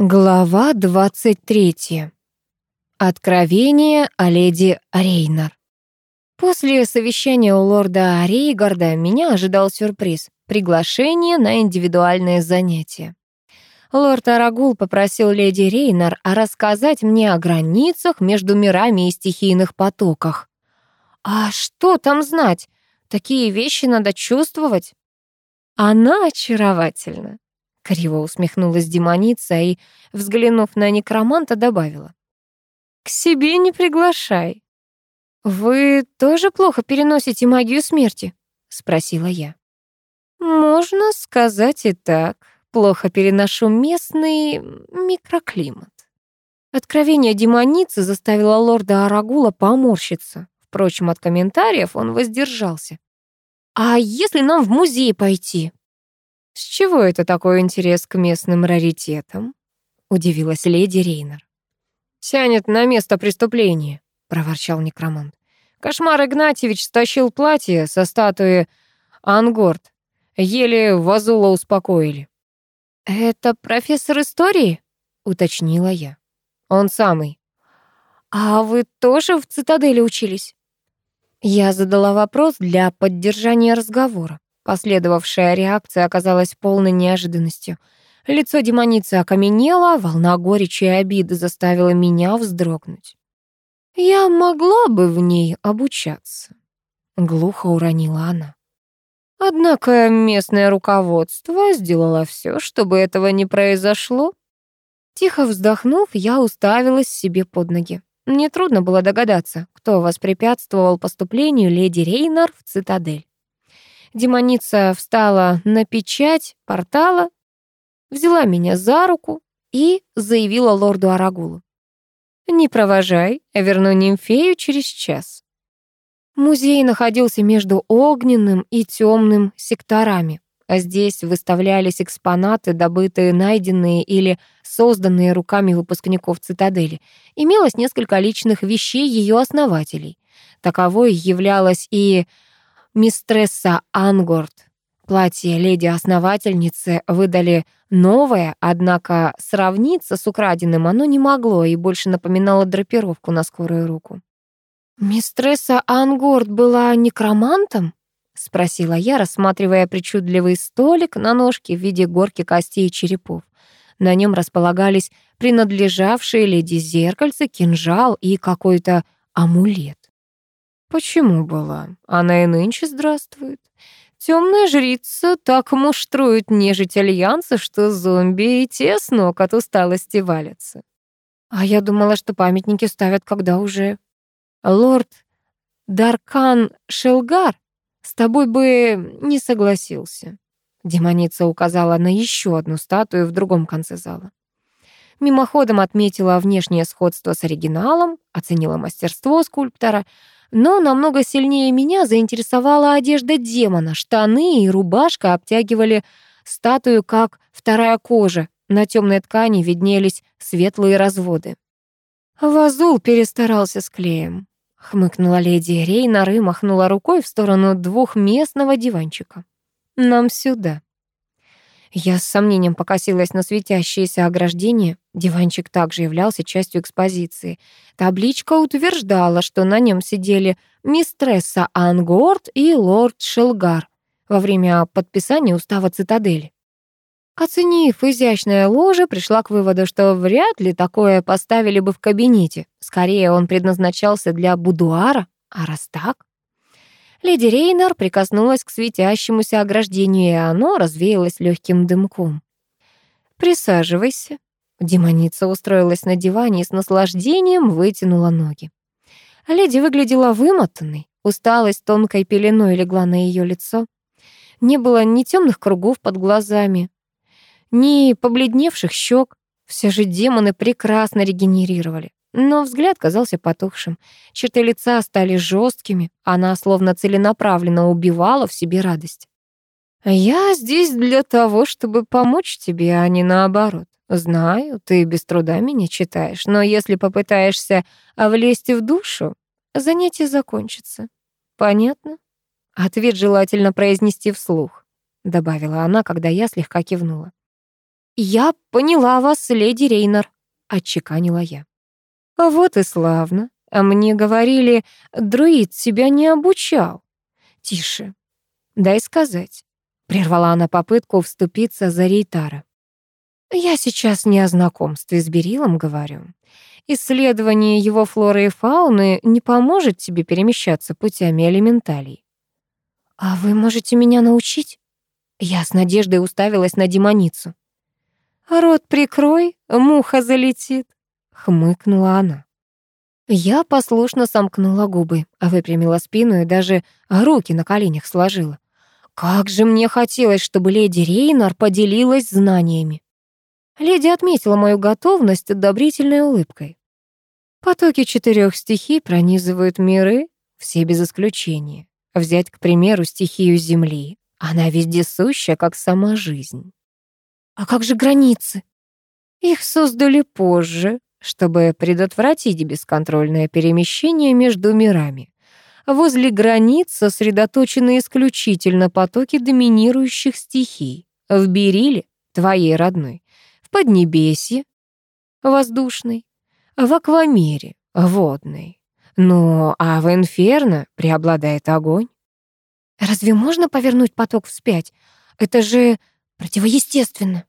Глава 23. Откровение о леди Рейнар. После совещания у лорда Рейгарда меня ожидал сюрприз — приглашение на индивидуальное занятие. Лорд Арагул попросил леди Рейнар рассказать мне о границах между мирами и стихийных потоках. А что там знать? Такие вещи надо чувствовать. Она очаровательна. Криво усмехнулась демоница и, взглянув на некроманта, добавила. «К себе не приглашай». «Вы тоже плохо переносите магию смерти?» — спросила я. «Можно сказать и так. Плохо переношу местный микроклимат». Откровение демоницы заставило лорда Арагула поморщиться. Впрочем, от комментариев он воздержался. «А если нам в музей пойти?» «С чего это такой интерес к местным раритетам?» — удивилась леди Рейнер. «Тянет на место преступления», — проворчал некромант. «Кошмар Игнатьевич стащил платье со статуи Ангорд. Еле Вазула успокоили». «Это профессор истории?» — уточнила я. «Он самый». «А вы тоже в цитадели учились?» Я задала вопрос для поддержания разговора. Последовавшая реакция оказалась полной неожиданностью. Лицо демоницы окаменело, волна горечи и обиды заставила меня вздрогнуть. «Я могла бы в ней обучаться», — глухо уронила она. Однако местное руководство сделало все, чтобы этого не произошло. Тихо вздохнув, я уставилась себе под ноги. Нетрудно было догадаться, кто воспрепятствовал поступлению леди Рейнар в цитадель. Демоница встала на печать портала, взяла меня за руку и заявила лорду Арагулу. «Не провожай, а верну нимфею через час». Музей находился между огненным и темным секторами, а здесь выставлялись экспонаты, добытые, найденные или созданные руками выпускников цитадели. Имелось несколько личных вещей ее основателей. Таковой являлась и мистресса Ангорд. Платье леди-основательницы выдали новое, однако сравниться с украденным оно не могло и больше напоминало драпировку на скорую руку. «Мистресса Ангорд была некромантом?» — спросила я, рассматривая причудливый столик на ножке в виде горки костей и черепов. На нем располагались принадлежавшие леди зеркальце, кинжал и какой-то амулет. Почему была? Она и нынче здравствует. Темная жрица так муштрует нежить альянса, что зомби и те с ног от усталости валятся. А я думала, что памятники ставят когда уже. Лорд Даркан Шелгар с тобой бы не согласился. Демоница указала на еще одну статую в другом конце зала. Мимоходом отметила внешнее сходство с оригиналом, оценила мастерство скульптора — но намного сильнее меня заинтересовала одежда демона. Штаны и рубашка обтягивали статую, как вторая кожа. На темной ткани виднелись светлые разводы. Вазул перестарался с клеем. Хмыкнула леди Рейнар и махнула рукой в сторону двухместного диванчика. «Нам сюда». Я с сомнением покосилась на светящееся ограждение. Диванчик также являлся частью экспозиции. Табличка утверждала, что на нем сидели мистресса Ангорд и лорд Шелгар во время подписания устава цитадели. Оценив изящное ложе, пришла к выводу, что вряд ли такое поставили бы в кабинете. Скорее, он предназначался для будуара, а раз так... Леди Рейнер прикоснулась к светящемуся ограждению, и оно развеялось легким дымком. «Присаживайся». Демоница устроилась на диване и с наслаждением вытянула ноги. Леди выглядела вымотанной, усталость тонкой пеленой легла на ее лицо. Не было ни темных кругов под глазами, ни побледневших щек. Все же демоны прекрасно регенерировали. Но взгляд казался потухшим. Черты лица стали жесткими. Она словно целенаправленно убивала в себе радость. «Я здесь для того, чтобы помочь тебе, а не наоборот. Знаю, ты без труда меня читаешь, но если попытаешься влезть в душу, занятие закончится. Понятно? Ответ желательно произнести вслух», — добавила она, когда я слегка кивнула. «Я поняла вас, леди Рейнер», — отчеканила я. «Вот и славно. А мне говорили, друид себя не обучал». «Тише. Дай сказать», — прервала она попытку вступиться за Рейтара. «Я сейчас не о знакомстве с Берилом говорю. Исследование его флоры и фауны не поможет тебе перемещаться путями элементалей. «А вы можете меня научить?» Я с надеждой уставилась на демоницу. «Рот прикрой, муха залетит», — хмыкнула она. Я послушно сомкнула губы, выпрямила спину и даже руки на коленях сложила. Как же мне хотелось, чтобы леди Рейнар поделилась знаниями. Леди отметила мою готовность одобрительной улыбкой. Потоки четырех стихий пронизывают миры, все без исключения. Взять, к примеру, стихию Земли. Она вездесущая, как сама жизнь. А как же границы? Их создали позже, чтобы предотвратить бесконтрольное перемещение между мирами. Возле границ сосредоточены исключительно потоки доминирующих стихий. В Бериле, твоей родной, в Поднебесье, воздушной, в Аквамире, водной, ну, а в Инферно преобладает огонь. Разве можно повернуть поток вспять? Это же противоестественно.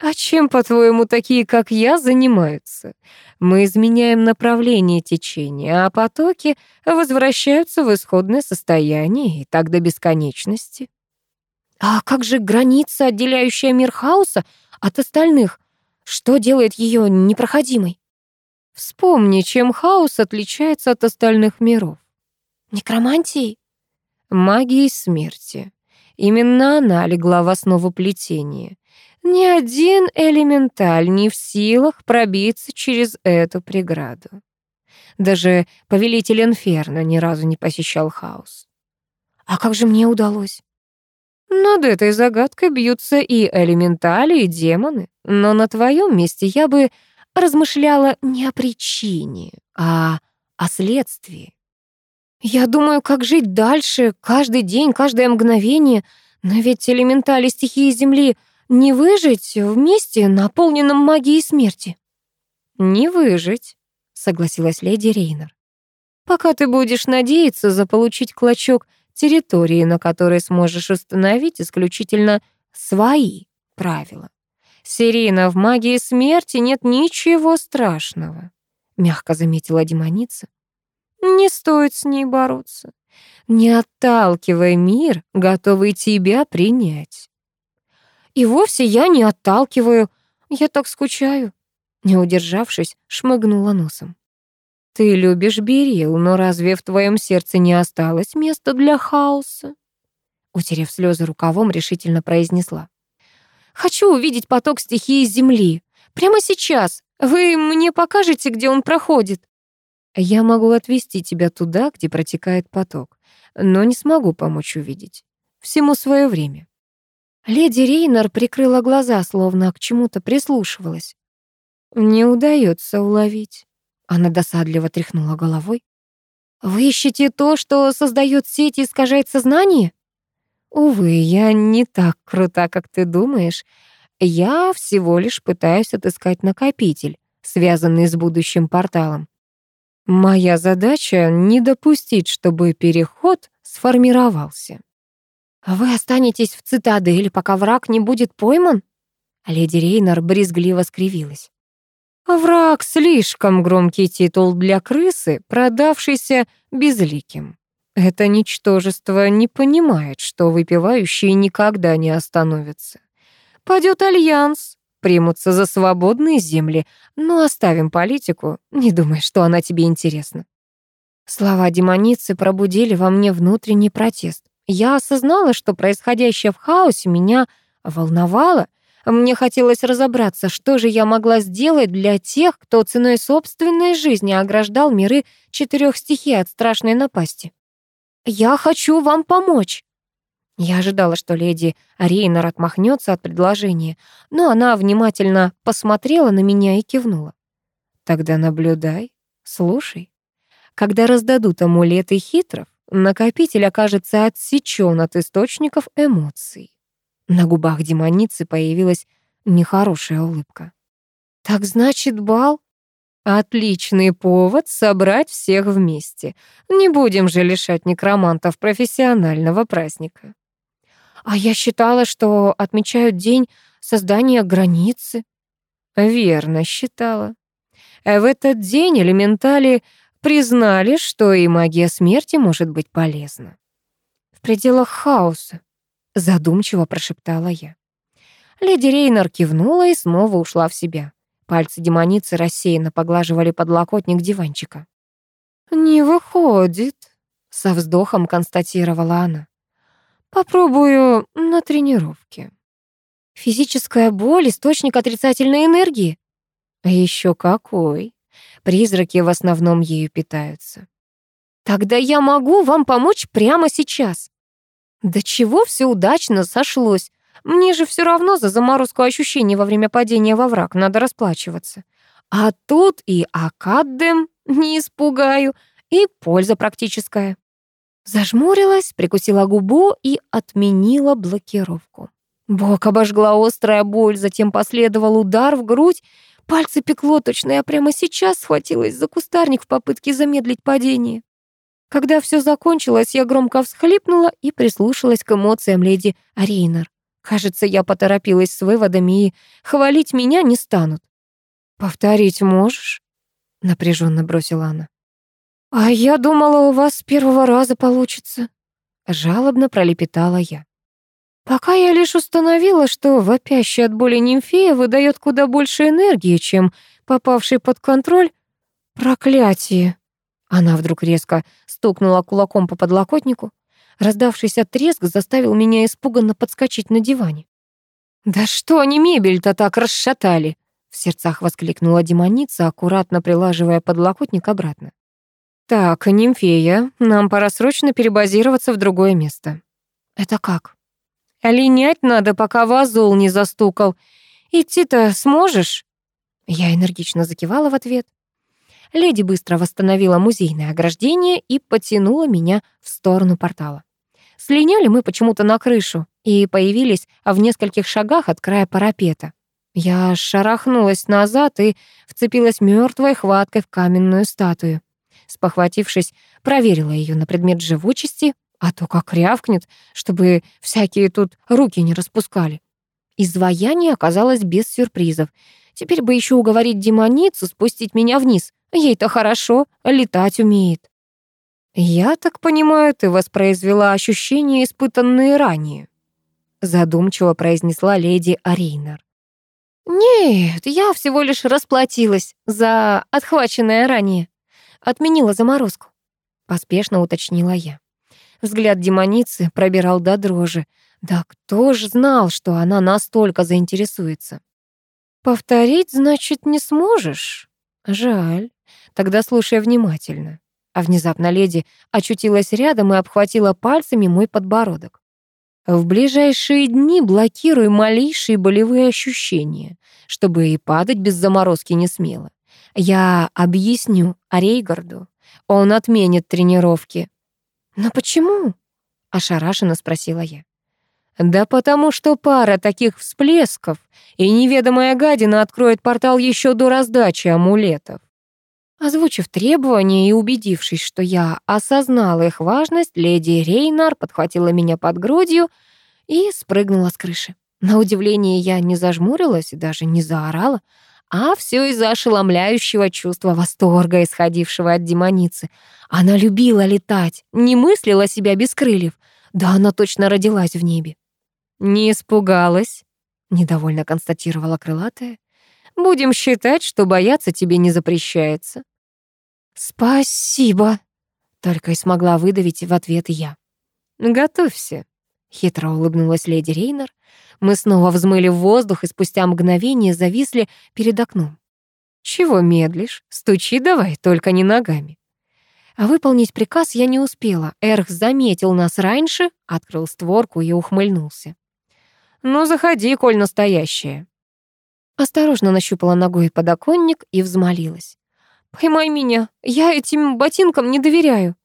А чем, по-твоему, такие, как я, занимаются? Мы изменяем направление течения, а потоки возвращаются в исходное состояние и так до бесконечности. А как же граница, отделяющая мир хаоса от остальных? Что делает ее непроходимой? Вспомни, чем хаос отличается от остальных миров. Некромантией? Магией смерти. Именно она легла в основу плетения. Ни один элементаль не в силах пробиться через эту преграду. Даже повелитель Инферно ни разу не посещал хаос. А как же мне удалось? Над этой загадкой бьются и элементали, и демоны. Но на твоем месте я бы размышляла не о причине, а о следствии. Я думаю, как жить дальше, каждый день, каждое мгновение, но ведь элементали стихии Земли не выжить в наполненном магией смерти. Не выжить, согласилась леди Рейнер. Пока ты будешь надеяться заполучить клочок территории, на которой сможешь установить исключительно свои правила. Сирена, в магии смерти нет ничего страшного, мягко заметила демоница. Не стоит с ней бороться. Не отталкивай мир, готовый тебя принять. И вовсе я не отталкиваю. Я так скучаю. Не удержавшись, шмыгнула носом. Ты любишь Берил, но разве в твоем сердце не осталось места для хаоса? Утерев слезы рукавом, решительно произнесла. Хочу увидеть поток стихии Земли. Прямо сейчас. Вы мне покажете, где он проходит?» «Я могу отвести тебя туда, где протекает поток, но не смогу помочь увидеть. Всему свое время». Леди Рейнер прикрыла глаза, словно к чему-то прислушивалась. «Не удается уловить». Она досадливо тряхнула головой. «Вы ищете то, что создает сеть и искажает сознание?» Увы, я не так крута, как ты думаешь. Я всего лишь пытаюсь отыскать накопитель, связанный с будущим порталом. Моя задача — не допустить, чтобы переход сформировался. «Вы останетесь в цитадели, пока враг не будет пойман?» Леди Рейнар брезгливо скривилась. «Враг — слишком громкий титул для крысы, продавшийся безликим. Это ничтожество не понимает, что выпивающие никогда не остановятся. Пойдет альянс, примутся за свободные земли, но оставим политику, не думай, что она тебе интересна. Слова демоницы пробудили во мне внутренний протест. Я осознала, что происходящее в хаосе меня волновало. Мне хотелось разобраться, что же я могла сделать для тех, кто ценой собственной жизни ограждал миры четырех стихий от страшной напасти. «Я хочу вам помочь!» Я ожидала, что леди Рейнер отмахнется от предложения, но она внимательно посмотрела на меня и кивнула. «Тогда наблюдай, слушай. Когда раздадут амулеты хитров, накопитель окажется отсечен от источников эмоций». На губах демоницы появилась Нехорошая улыбка. «Так значит, бал?» Отличный повод собрать всех вместе. Не будем же лишать некромантов профессионального праздника. А я считала, что отмечают день создания границы. Верно считала. В этот день элементали признали, что и магия смерти может быть полезна. В пределах хаоса, задумчиво прошептала я. Леди Рейнер кивнула и снова ушла в себя. Пальцы демоницы рассеянно поглаживали подлокотник диванчика. «Не выходит», — со вздохом констатировала она. «Попробую на тренировке». «Физическая боль — источник отрицательной энергии?» «А еще какой! Призраки в основном ею питаются». «Тогда я могу вам помочь прямо сейчас». «Да чего все удачно сошлось? Мне же все равно за заморозку ощущений во время падения во враг надо расплачиваться. А тут и академ не испугаю, и польза практическая. Зажмурилась, прикусила губу и отменила блокировку. Бок обожгла острая боль, затем последовал удар в грудь. Пальцы пекло точно, я прямо сейчас схватилась за кустарник в попытке замедлить падение. Когда все закончилось, я громко всхлипнула и прислушалась к эмоциям леди Рейнер. Кажется, я поторопилась с выводами и хвалить меня не станут. «Повторить можешь?» — напряженно бросила она. «А я думала, у вас с первого раза получится», — жалобно пролепетала я. Пока я лишь установила, что вопящая от боли нимфея выдает куда больше энергии, чем попавший под контроль проклятие. Она вдруг резко стукнула кулаком по подлокотнику. Раздавшийся треск заставил меня испуганно подскочить на диване. «Да что они мебель-то так расшатали?» В сердцах воскликнула демоница, аккуратно прилаживая подлокотник обратно. «Так, нимфея, нам пора срочно перебазироваться в другое место». «Это как?» «Линять надо, пока вазул не застукал. Идти-то сможешь?» Я энергично закивала в ответ. Леди быстро восстановила музейное ограждение и потянула меня в сторону портала. Слиняли мы почему-то на крышу и появились в нескольких шагах от края парапета. Я шарахнулась назад и вцепилась мертвой хваткой в каменную статую. Спохватившись, проверила ее на предмет живучести, а то как рявкнет, чтобы всякие тут руки не распускали. Изваяние оказалось без сюрпризов. Теперь бы еще уговорить демоницу спустить меня вниз. Ей-то хорошо, летать умеет. «Я так понимаю, ты воспроизвела ощущения, испытанные ранее», задумчиво произнесла леди Арейнер. «Нет, я всего лишь расплатилась за отхваченное ранее. Отменила заморозку», — поспешно уточнила я. Взгляд демоницы пробирал до дрожи. Да кто ж знал, что она настолько заинтересуется? «Повторить, значит, не сможешь? Жаль. Тогда слушай внимательно. А внезапно леди очутилась рядом и обхватила пальцами мой подбородок. В ближайшие дни блокируй малейшие болевые ощущения, чтобы и падать без заморозки не смело. Я объясню Рейгарду. Он отменит тренировки. Но почему? Ошарашенно спросила я. Да потому что пара таких всплесков, и неведомая гадина откроет портал еще до раздачи амулетов. Озвучив требования и убедившись, что я осознала их важность, леди Рейнар подхватила меня под грудью и спрыгнула с крыши. На удивление я не зажмурилась и даже не заорала, а все из-за ошеломляющего чувства восторга, исходившего от демоницы. Она любила летать, не мыслила себя без крыльев. Да она точно родилась в небе. «Не испугалась», — недовольно констатировала крылатая. Будем считать, что бояться тебе не запрещается». «Спасибо», — только и смогла выдавить в ответ я. «Готовься», — хитро улыбнулась леди Рейнер. Мы снова взмыли в воздух и спустя мгновение зависли перед окном. «Чего медлишь? Стучи давай, только не ногами». А выполнить приказ я не успела. Эрх заметил нас раньше, открыл створку и ухмыльнулся. «Ну, заходи, коль настоящая». Осторожно нащупала ногой подоконник и взмолилась. «Поймай меня, я этим ботинкам не доверяю».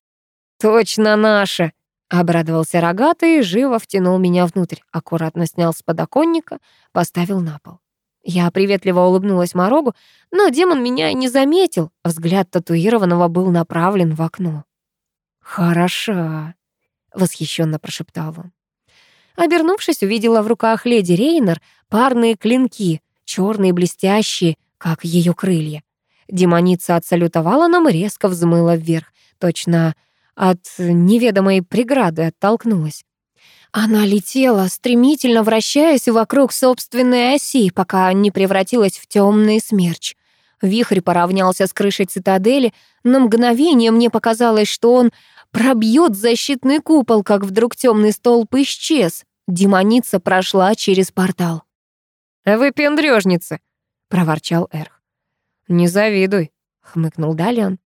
«Точно наша!» — обрадовался рогатый живо втянул меня внутрь, аккуратно снял с подоконника, поставил на пол. Я приветливо улыбнулась Морогу, но демон меня не заметил. Взгляд татуированного был направлен в окно. «Хороша», — восхищенно прошептал он. Обернувшись, увидела в руках леди Рейнер парные клинки, черные блестящие, как ее крылья. Демоница отсалютовала нам и резко взмыла вверх, точно от неведомой преграды оттолкнулась. Она летела, стремительно вращаясь вокруг собственной оси, пока не превратилась в темный смерч. Вихрь поравнялся с крышей цитадели. На мгновение мне показалось, что он пробьет защитный купол, как вдруг темный столб исчез. Демоница прошла через портал. «Вы пендрёжницы», — проворчал Эрх. «Не завидуй», — хмыкнул Далиан.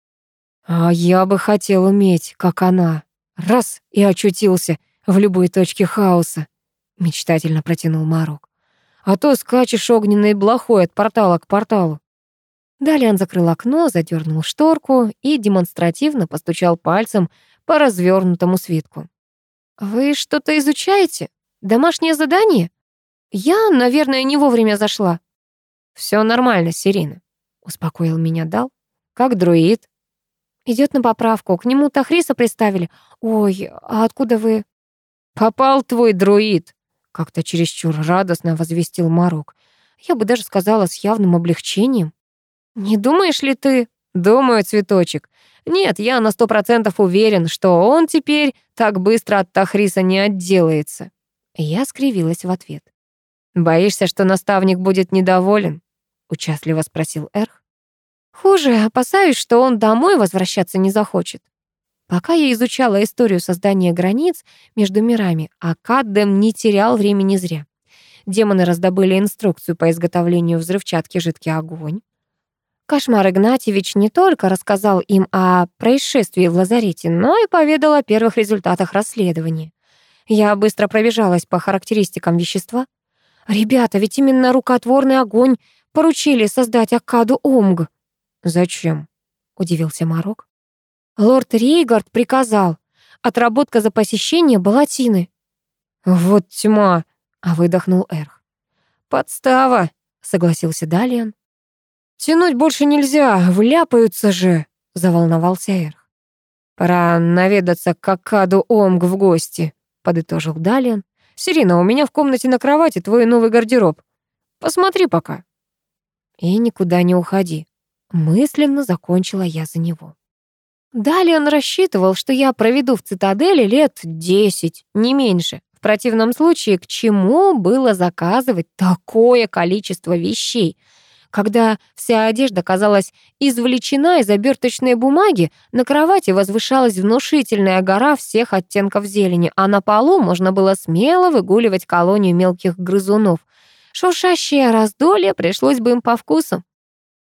«А я бы хотел уметь, как она. Раз и очутился в любой точке хаоса», — мечтательно протянул Марок. «А то скачешь огненной блохой от портала к порталу». Далее закрыл окно, задернул шторку и демонстративно постучал пальцем по развернутому свитку. «Вы что-то изучаете? Домашнее задание? Я, наверное, не вовремя зашла». Все нормально, Сирина», — успокоил меня Дал. «Как друид?» Идет на поправку. К нему Тахриса приставили. Ой, а откуда вы? «Попал твой друид!» — как-то чересчур радостно возвестил Марок. Я бы даже сказала, с явным облегчением. «Не думаешь ли ты?» «Думаю, цветочек. Нет, я на сто процентов уверен, что он теперь так быстро от Тахриса не отделается». Я скривилась в ответ. «Боишься, что наставник будет недоволен?» — участливо спросил Эрх. «Хуже, опасаюсь, что он домой возвращаться не захочет». Пока я изучала историю создания границ между мирами, Академ не терял времени зря. Демоны раздобыли инструкцию по изготовлению взрывчатки «Жидкий огонь». Кошмар Игнатьевич не только рассказал им о происшествии в лазарете, но и поведал о первых результатах расследования. Я быстро пробежалась по характеристикам вещества. Ребята, ведь именно рукотворный огонь поручили создать Акаду Омг. «Зачем?» — удивился Марок. Лорд Рейгард приказал. Отработка за посещение Балатины. «Вот тьма!» — а выдохнул Эрх. «Подстава!» — согласился Далиан. «Тянуть больше нельзя, вляпаются же!» — заволновался Эрх. «Пора наведаться к Акаду Омг в гости», — подытожил Далиан. «Сирина, у меня в комнате на кровати твой новый гардероб. Посмотри пока». «И никуда не уходи», — мысленно закончила я за него. Далее он рассчитывал, что я проведу в цитадели лет десять, не меньше. В противном случае, к чему было заказывать такое количество вещей? Когда вся одежда казалась извлечена из оберточной бумаги, на кровати возвышалась внушительная гора всех оттенков зелени, а на полу можно было смело выгуливать колонию мелких грызунов. Шуршащее раздолье пришлось бы им по вкусу.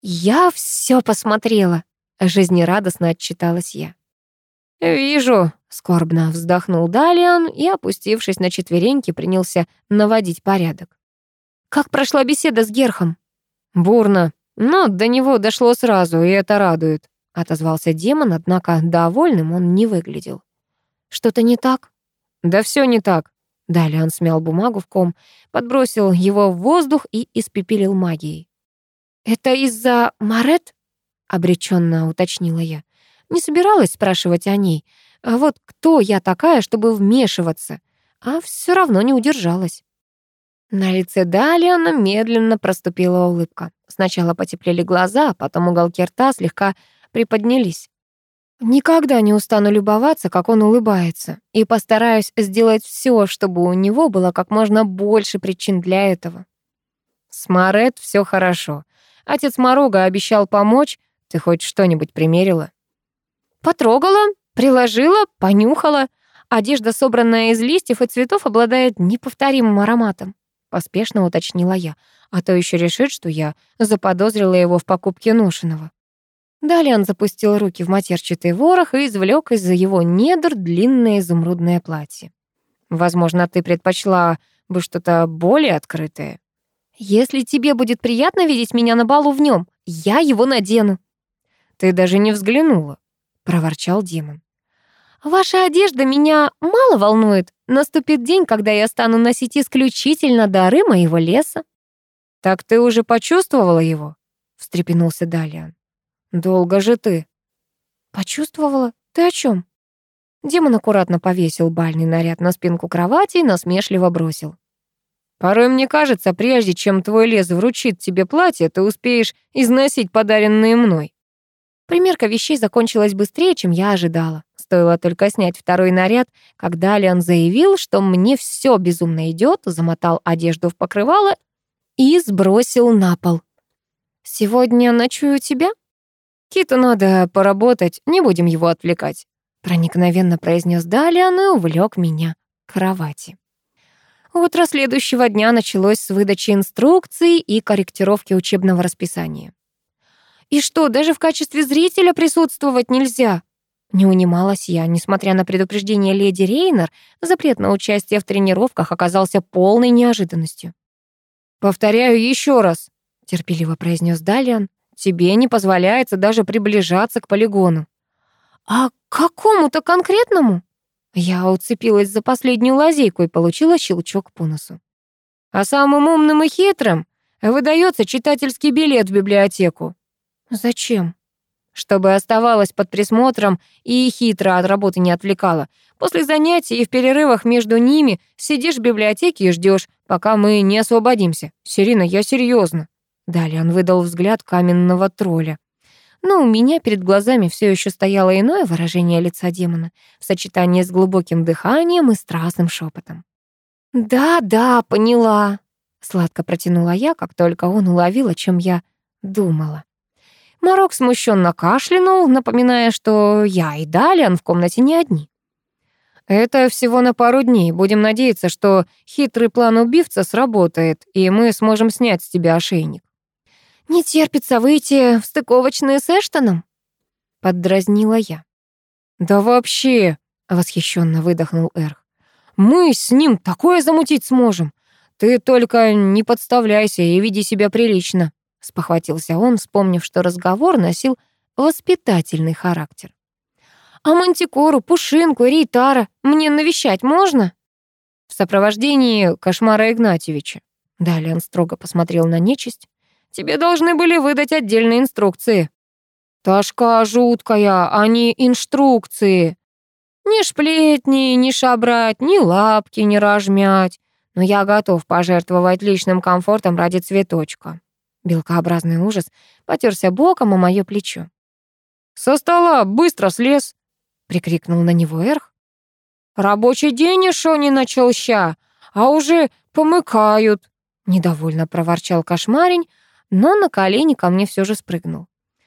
Я все посмотрела, Жизнерадостно отчиталась я. «Вижу», — скорбно вздохнул Далиан и, опустившись на четвереньки, принялся наводить порядок. «Как прошла беседа с Герхом?» «Бурно, но до него дошло сразу, и это радует», — отозвался демон, однако довольным он не выглядел. «Что-то не так?» «Да все не так». Далиан смял бумагу в ком, подбросил его в воздух и испепелил магией. «Это из-за Марет?» обреченно уточнила я. Не собиралась спрашивать о ней. А вот кто я такая, чтобы вмешиваться? А все равно не удержалась. На лице Далиана медленно проступила улыбка. Сначала потеплели глаза, а потом уголки рта слегка приподнялись. Никогда не устану любоваться, как он улыбается, и постараюсь сделать все, чтобы у него было как можно больше причин для этого. С Марет все хорошо. Отец Морога обещал помочь, ты хоть что-нибудь примерила? Потрогала, приложила, понюхала. Одежда, собранная из листьев и цветов, обладает неповторимым ароматом. Поспешно уточнила я, а то еще решит, что я заподозрила его в покупке ношеного. Далее он запустил руки в матерчатый ворох и извлек из-за его недр длинное изумрудное платье. «Возможно, ты предпочла бы что-то более открытое?» «Если тебе будет приятно видеть меня на балу в нем, я его надену», ты даже не взглянула», — проворчал демон. «Ваша одежда меня мало волнует. Наступит день, когда я стану носить исключительно дары моего леса». «Так ты уже почувствовала его?» — встрепенулся Далиан. «Долго же ты». «Почувствовала? Ты о чем? Демон аккуратно повесил бальный наряд на спинку кровати и насмешливо бросил. «Порой мне кажется, прежде чем твой лес вручит тебе платье, ты успеешь износить подаренные мной». Примерка вещей закончилась быстрее, чем я ожидала. Стоило только снять второй наряд, когда Лиан заявил, что мне все безумно идет, замотал одежду в покрывало и сбросил на пол. «Сегодня ночую тебя?» «Киту надо поработать, не будем его отвлекать», проникновенно произнес Далиан и увлек меня к кровати. Утро следующего дня началось с выдачи инструкций и корректировки учебного расписания. «И что, даже в качестве зрителя присутствовать нельзя?» Не унималась я, несмотря на предупреждение леди Рейнер, запрет на участие в тренировках оказался полной неожиданностью. «Повторяю еще раз», — терпеливо произнес Далиан, «тебе не позволяется даже приближаться к полигону». «А какому-то конкретному?» Я уцепилась за последнюю лазейку и получила щелчок по носу. «А самым умным и хитрым выдается читательский билет в библиотеку». «Зачем?» чтобы оставалась под присмотром и хитро от работы не отвлекала. После занятий и в перерывах между ними сидишь в библиотеке и ждешь, пока мы не освободимся. Сирина, я серьезно. Далее он выдал взгляд каменного тролля. Но у меня перед глазами все еще стояло иное выражение лица демона в сочетании с глубоким дыханием и страстным шепотом. «Да, да, поняла», — сладко протянула я, как только он уловил, о чем я думала. Марок смущенно кашлянул, напоминая, что я и Далиан в комнате не одни. «Это всего на пару дней. Будем надеяться, что хитрый план убивца сработает, и мы сможем снять с тебя ошейник». «Не терпится выйти в стыковочные с Эштоном?» — поддразнила я. «Да вообще!» — восхищенно выдохнул Эрх. «Мы с ним такое замутить сможем. Ты только не подставляйся и веди себя прилично» спохватился он, вспомнив, что разговор носил воспитательный характер. «А Мантикору, Пушинку, Рейтара мне навещать можно?» «В сопровождении Кошмара Игнатьевича». Далее он строго посмотрел на нечисть. «Тебе должны были выдать отдельные инструкции». «Ташка жуткая, а не инструкции. Ни шплетни, ни шабрать, ни лапки не рожмять. Но я готов пожертвовать личным комфортом ради цветочка». Белкообразный ужас потерся боком о моё плечо. «Со стола быстро слез!» — прикрикнул на него Эрх. «Рабочий день еще не начался, а уже помыкают!» — недовольно проворчал кошмарень, но на колени ко мне все же спрыгнул.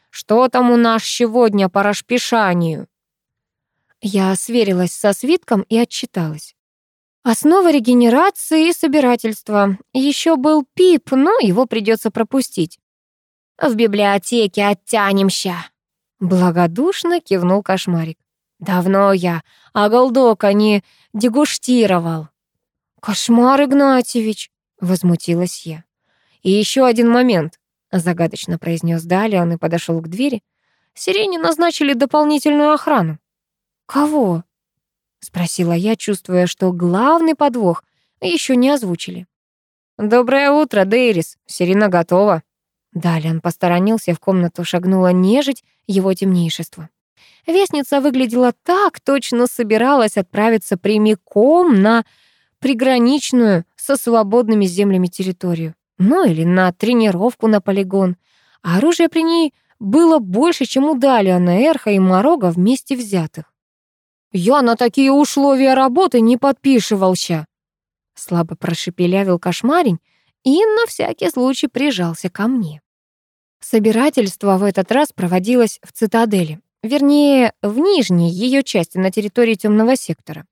«Что там у нас сегодня по распишанию?» Я сверилась со свитком и отчиталась. Основа регенерации и собирательства. Еще был ПИП, но его придется пропустить. В библиотеке оттянемся. Благодушно кивнул кошмарик. Давно я а голдока не дегуштировал. Кошмар, Игнатьевич, возмутилась я. И еще один момент, загадочно произнес Далиан и подошел к двери. Сирене назначили дополнительную охрану. Кого? — спросила я, чувствуя, что главный подвох еще не озвучили. «Доброе утро, Дейрис. Сирена готова». Далее он посторонился, в комнату шагнула нежить его темнейшества. Вестница выглядела так, точно собиралась отправиться прямиком на приграничную со свободными землями территорию. Ну или на тренировку на полигон. А оружие при ней было больше, чем у Далиана, Эрха и Морога вместе взятых. Я на такие условия работы не подпишивался. Слабо прошепелявил кошмарень и на всякий случай прижался ко мне. Собирательство в этот раз проводилось в цитадели, вернее, в нижней ее части на территории темного сектора.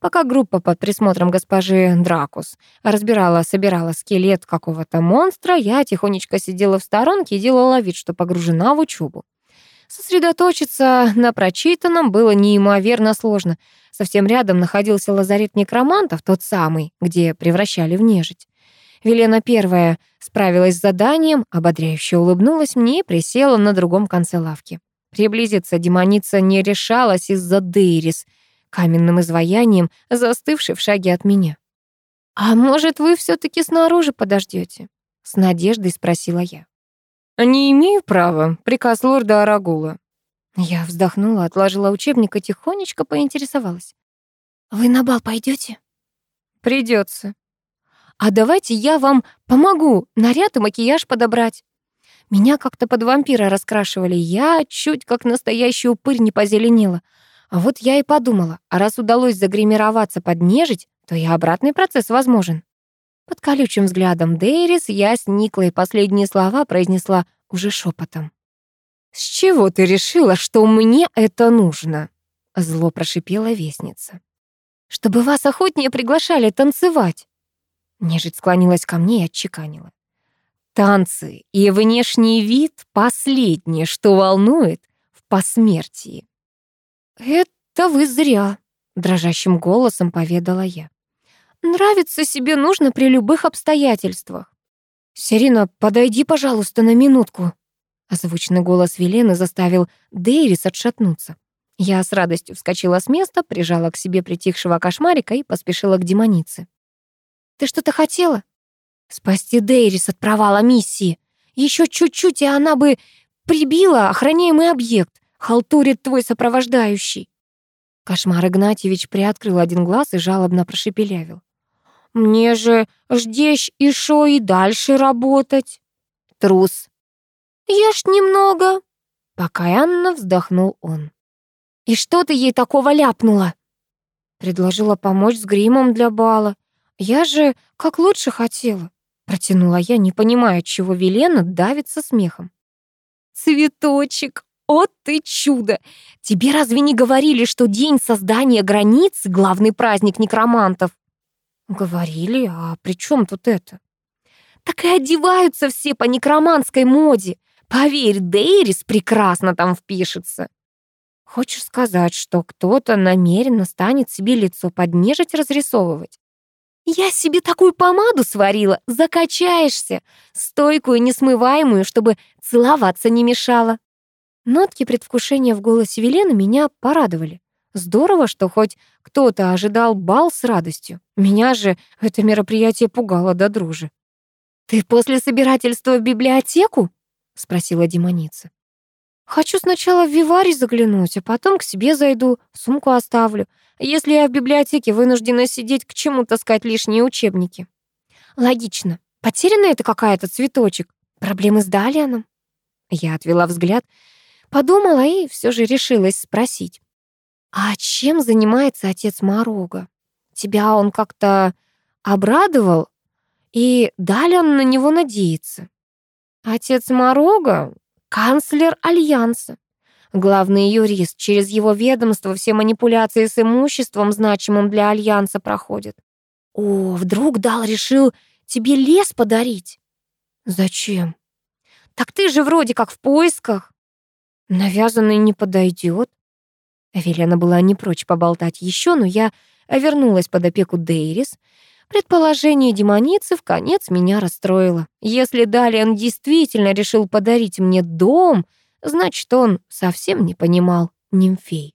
Пока группа под присмотром госпожи Дракус разбирала, собирала скелет какого-то монстра, я тихонечко сидела в сторонке и делала вид, что погружена в учебу. Сосредоточиться на прочитанном было неимоверно сложно. Совсем рядом находился лазарет некромантов, тот самый, где превращали в нежить. Велена первая справилась с заданием, ободряюще улыбнулась мне и присела на другом конце лавки. Приблизиться демоница не решалась из-за Дейрис, каменным изваянием, застывшей в шаге от меня. «А может, вы все таки снаружи подождете? — с надеждой спросила я. «Не имею права. Приказ лорда Арагула». Я вздохнула, отложила учебник и тихонечко поинтересовалась. «Вы на бал пойдете? Придется. А давайте я вам помогу наряд и макияж подобрать. Меня как-то под вампира раскрашивали, я чуть как настоящий упырь не позеленела. А вот я и подумала, а раз удалось загримироваться под нежить, то и обратный процесс возможен. Под колючим взглядом Дейрис я сникла и последние слова произнесла уже шепотом. «С чего ты решила, что мне это нужно?» Зло прошипела вестница. «Чтобы вас охотнее приглашали танцевать». Нежить склонилась ко мне и отчеканила. Танцы и внешний вид — последнее, что волнует в посмертии. «Это вы зря», — дрожащим голосом поведала я. «Нравится себе нужно при любых обстоятельствах». «Серина, подойди, пожалуйста, на минутку». Озвучный голос Велены заставил Дейрис отшатнуться. Я с радостью вскочила с места, прижала к себе притихшего кошмарика и поспешила к демонице. Ты что-то хотела? Спасти Дейрис от провала миссии. Еще чуть-чуть, и она бы прибила охраняемый объект. Халтурит твой сопровождающий. Кошмар Игнатьевич приоткрыл один глаз и жалобно прошепелявил. «Мне же ждешь и шо и дальше работать?» «Трус!» «Ешь немного!» Покаянно вздохнул он. «И что ты ей такого ляпнула?» Предложила помочь с гримом для бала. «Я же как лучше хотела», — протянула я, не понимая, чего Велена давится смехом. «Цветочек, о ты чудо! Тебе разве не говорили, что день создания границ — главный праздник некромантов?» «Говорили, а при чем тут это?» «Так и одеваются все по некроманской моде. Поверь, Дейрис прекрасно там впишется». «Хочешь сказать, что кто-то намеренно станет себе лицо поднежить разрисовывать?» Я себе такую помаду сварила, закачаешься, стойкую, несмываемую, чтобы целоваться не мешало. Нотки предвкушения в голосе Велены меня порадовали. Здорово, что хоть кто-то ожидал бал с радостью. Меня же это мероприятие пугало до дружи. «Ты после собирательства в библиотеку?» — спросила демоница. «Хочу сначала в виварий заглянуть, а потом к себе зайду, сумку оставлю. Если я в библиотеке вынуждена сидеть, к чему таскать лишние учебники? Логично. Потерянная это какая-то цветочек. Проблемы с Далианом? Я отвела взгляд, подумала и все же решилась спросить. А чем занимается отец Морога? Тебя он как-то обрадовал? И Далиан на него надеется? Отец Морога — канцлер Альянса. Главный юрист, через его ведомство все манипуляции с имуществом, значимым для Альянса, проходят. О, вдруг Дал решил тебе лес подарить? Зачем? Так ты же вроде как в поисках. Навязанный не подойдет. Велена была не прочь поболтать еще, но я вернулась под опеку Дейрис. Предположение демоницы в конец меня расстроило. Если Далиан действительно решил подарить мне дом — Значит, он совсем не понимал нимфей.